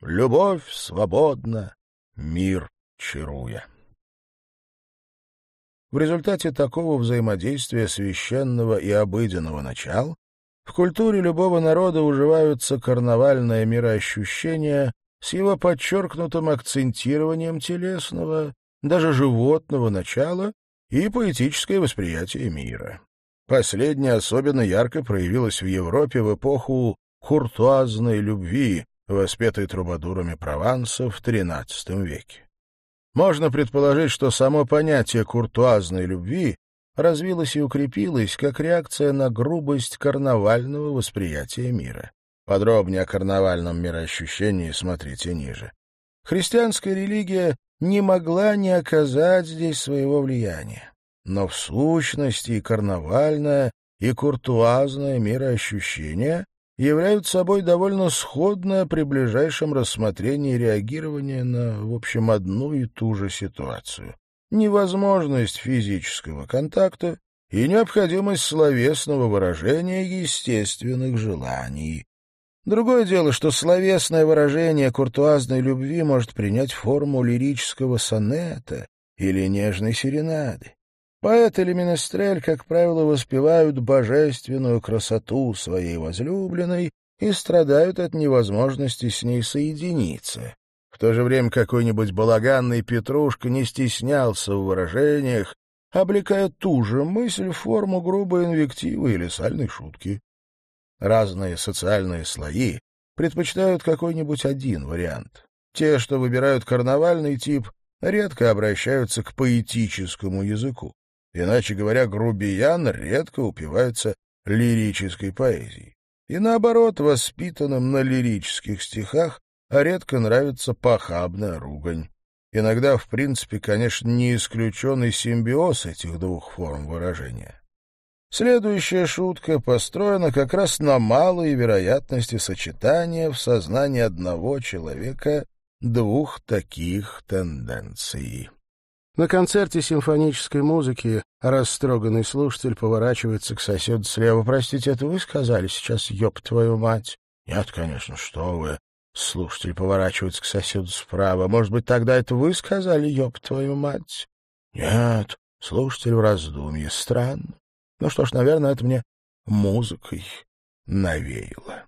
Любовь свободна, мир чаруя. В результате такого взаимодействия священного и обыденного начал в культуре любого народа уживаются карнавальное мироощущение с его подчеркнутым акцентированием телесного, даже животного начала и поэтическое восприятие мира. Последнее особенно ярко проявилось в Европе в эпоху куртуазной любви, воспетой трубадурами Прованса в XIII веке. Можно предположить, что само понятие куртуазной любви развилось и укрепилось как реакция на грубость карнавального восприятия мира. Подробнее о карнавальном мироощущении смотрите ниже. Христианская религия не могла не оказать здесь своего влияния. Но в сущности и карнавальное, и куртуазное мироощущение являют собой довольно сходное при ближайшем рассмотрении реагирование на, в общем, одну и ту же ситуацию. Невозможность физического контакта и необходимость словесного выражения естественных желаний. Другое дело, что словесное выражение куртуазной любви может принять форму лирического сонета или нежной серенады. Поэт или менестрель, как правило, воспевают божественную красоту своей возлюбленной и страдают от невозможности с ней соединиться. В то же время какой-нибудь балаганный Петрушка не стеснялся в выражениях, облекая ту же мысль в форму грубой инвективы или сальной шутки. Разные социальные слои предпочитают какой-нибудь один вариант. Те, что выбирают карнавальный тип, редко обращаются к поэтическому языку. Иначе говоря, грубиян редко упивается лирической поэзией. И наоборот, воспитанным на лирических стихах редко нравится похабная ругань. Иногда, в принципе, конечно, не исключен симбиоз этих двух форм выражения. Следующая шутка построена как раз на малой вероятности сочетания в сознании одного человека двух таких тенденций. На концерте симфонической музыки растроганный слушатель поворачивается к соседу слева. «Простите, это вы сказали сейчас, ёб твою мать?» «Нет, конечно, что вы». Слушатель поворачивается к соседу справа. «Может быть, тогда это вы сказали, ёб твою мать?» «Нет». Слушатель в раздумье. Странно. Ну что ж, наверное, это мне музыкой навеяло.